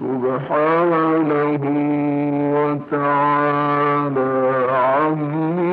سبحانه وتعالى عما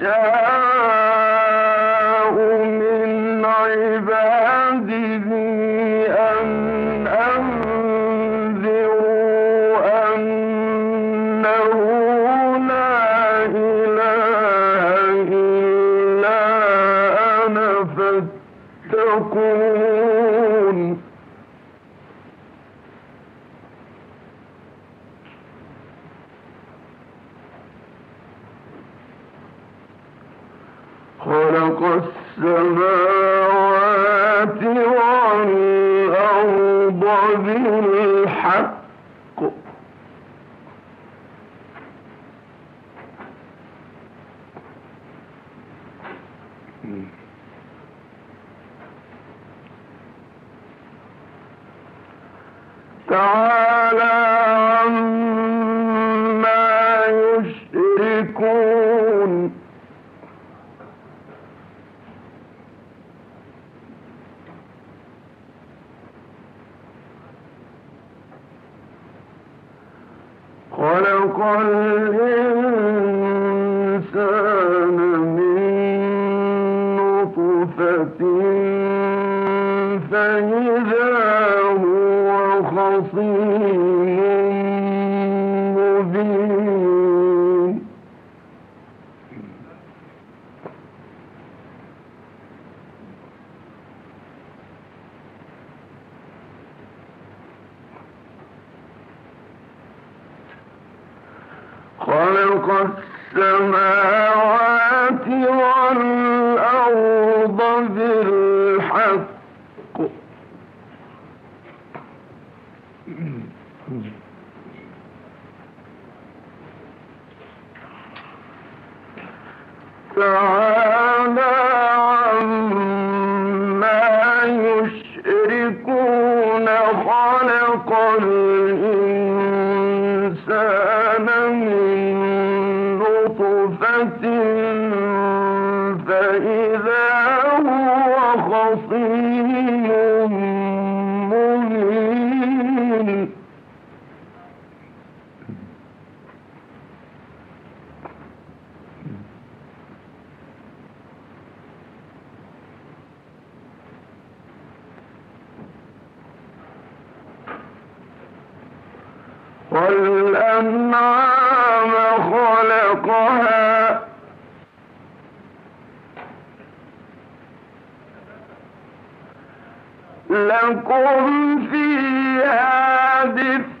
شاء こう、うん。うん、さあ لكم فيها دفء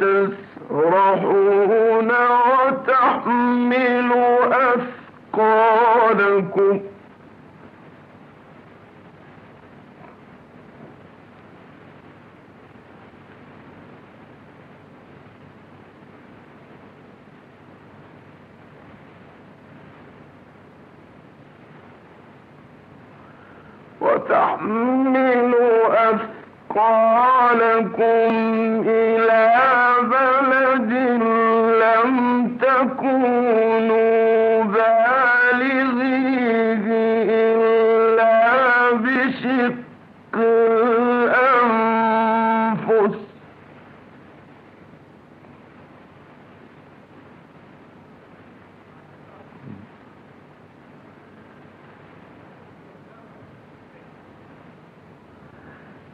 تسرحون وتحمل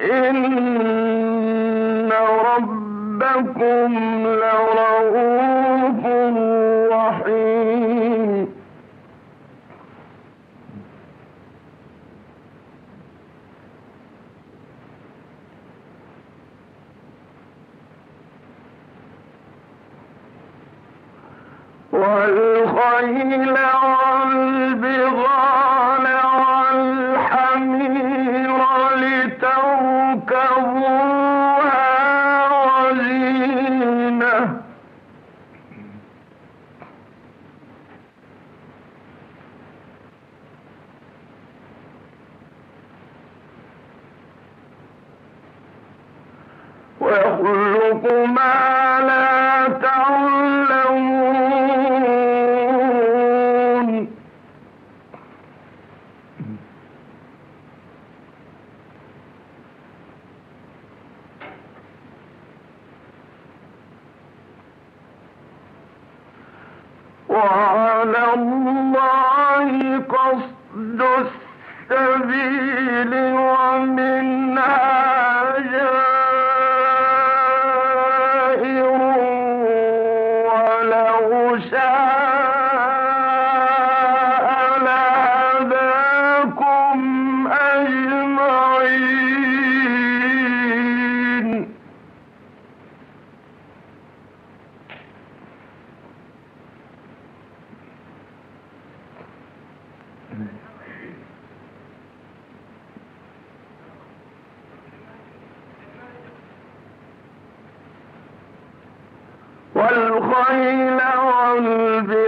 إن ربكم الخيل والبر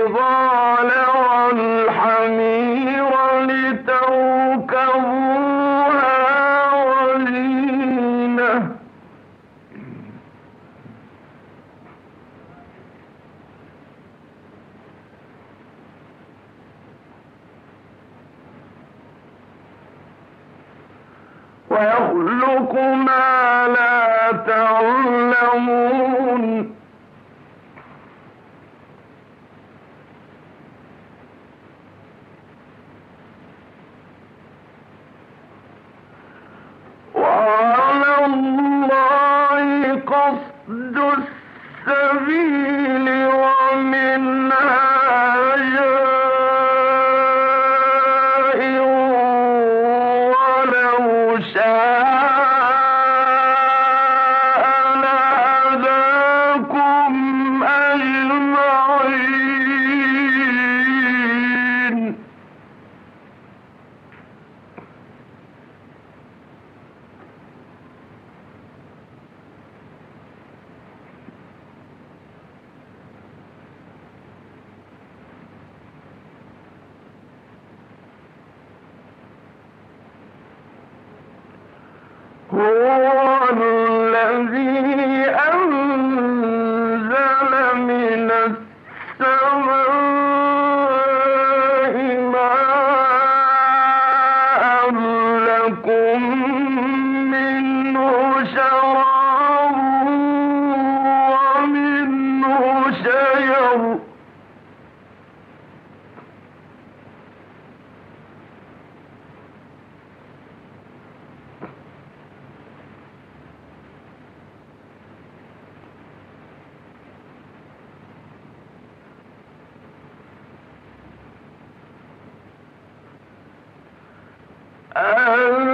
Krishna Oh!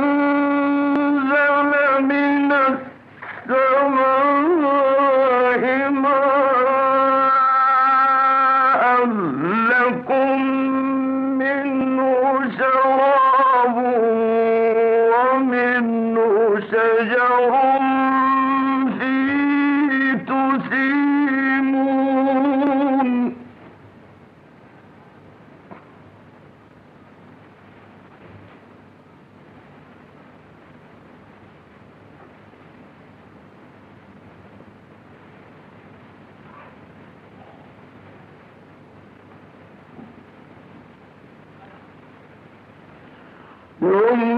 no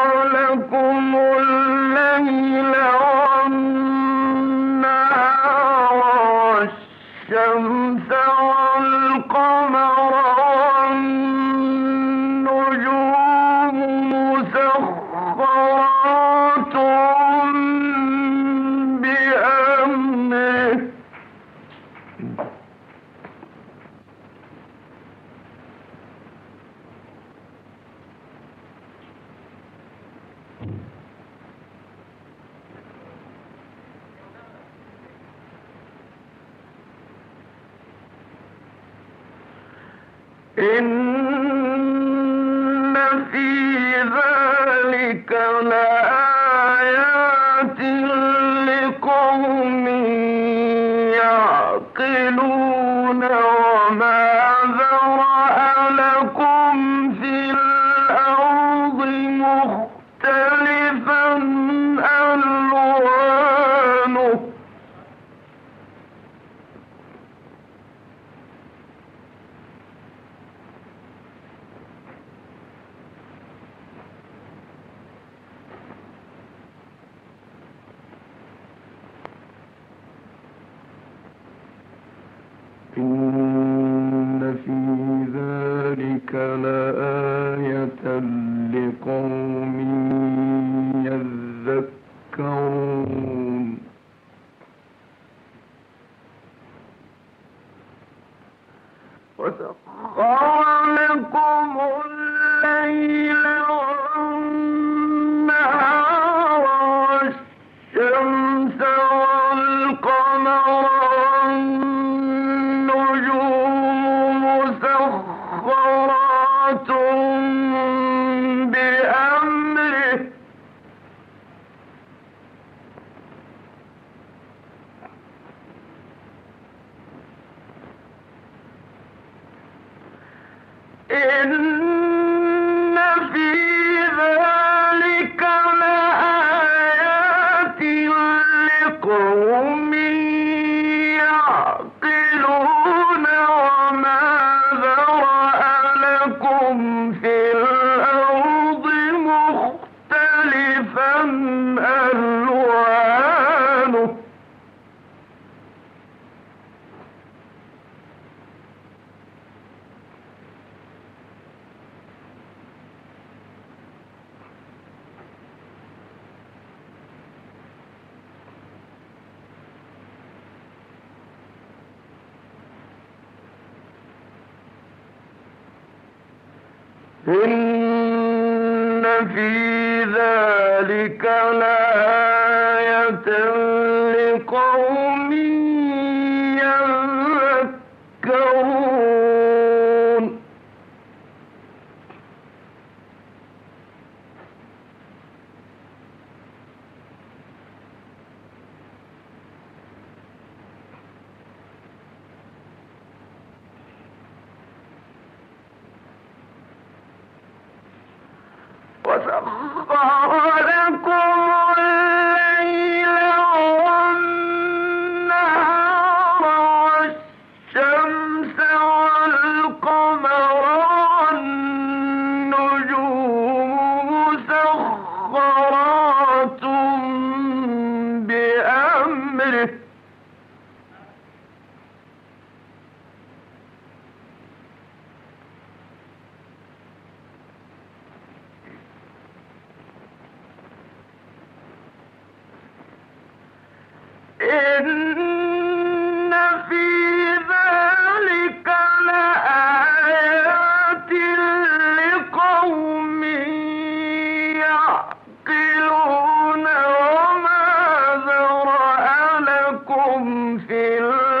إن خلقكم الليل وسخر لكم لكم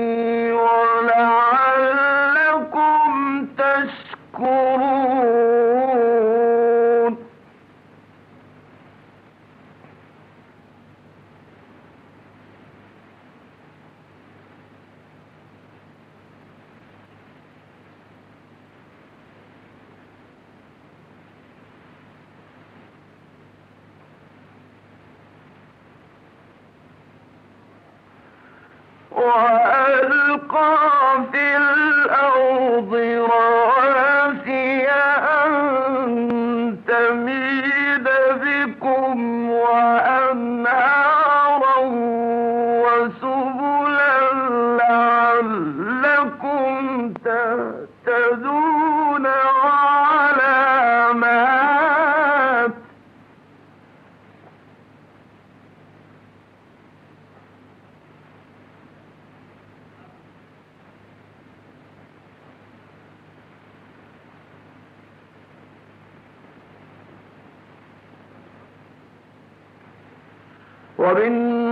وبالنجم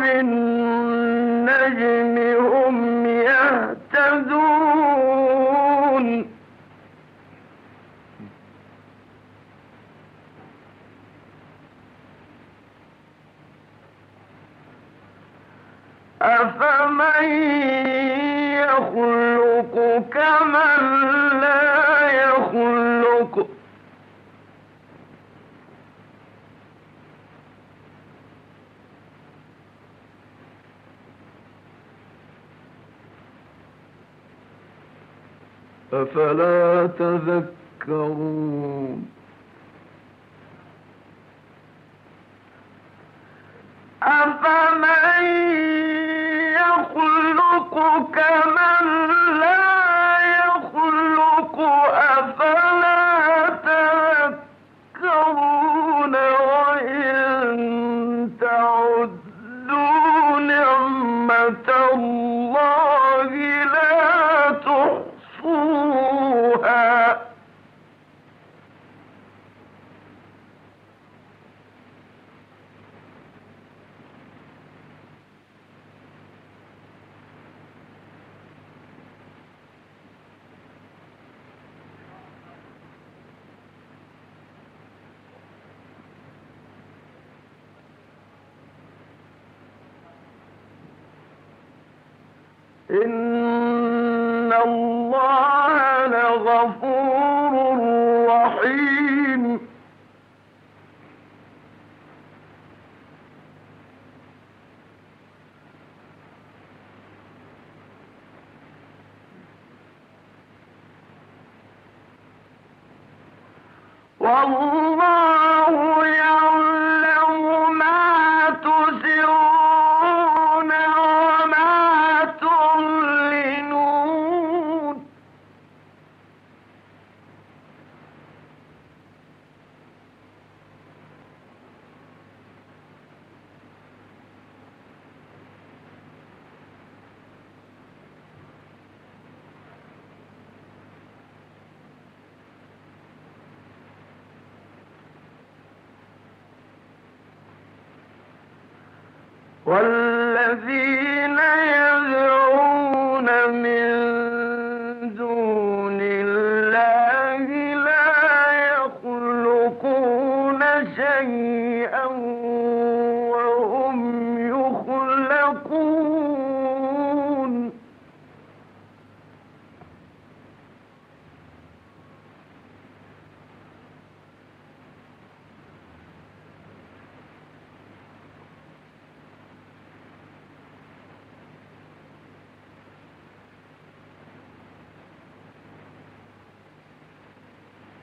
من أفلا تذكرون إن الله والذين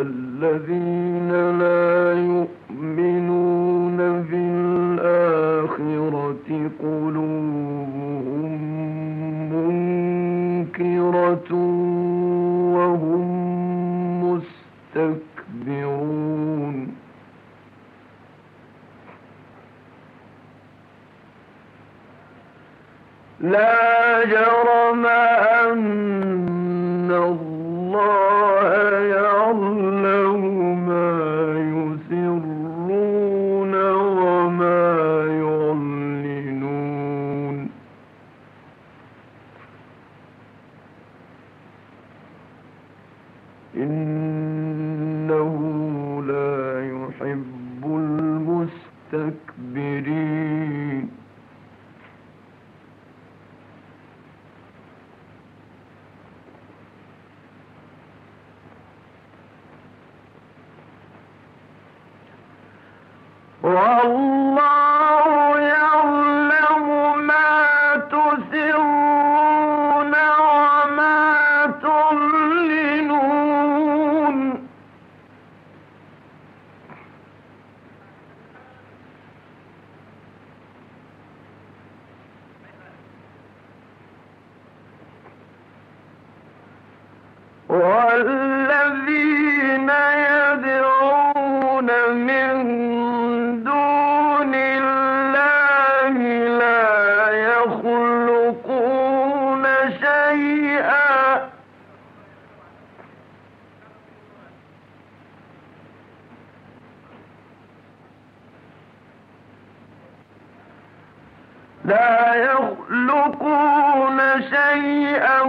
الذين لا يؤمنون or لا يخلقون شيئا